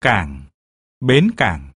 cảng, bến cảng.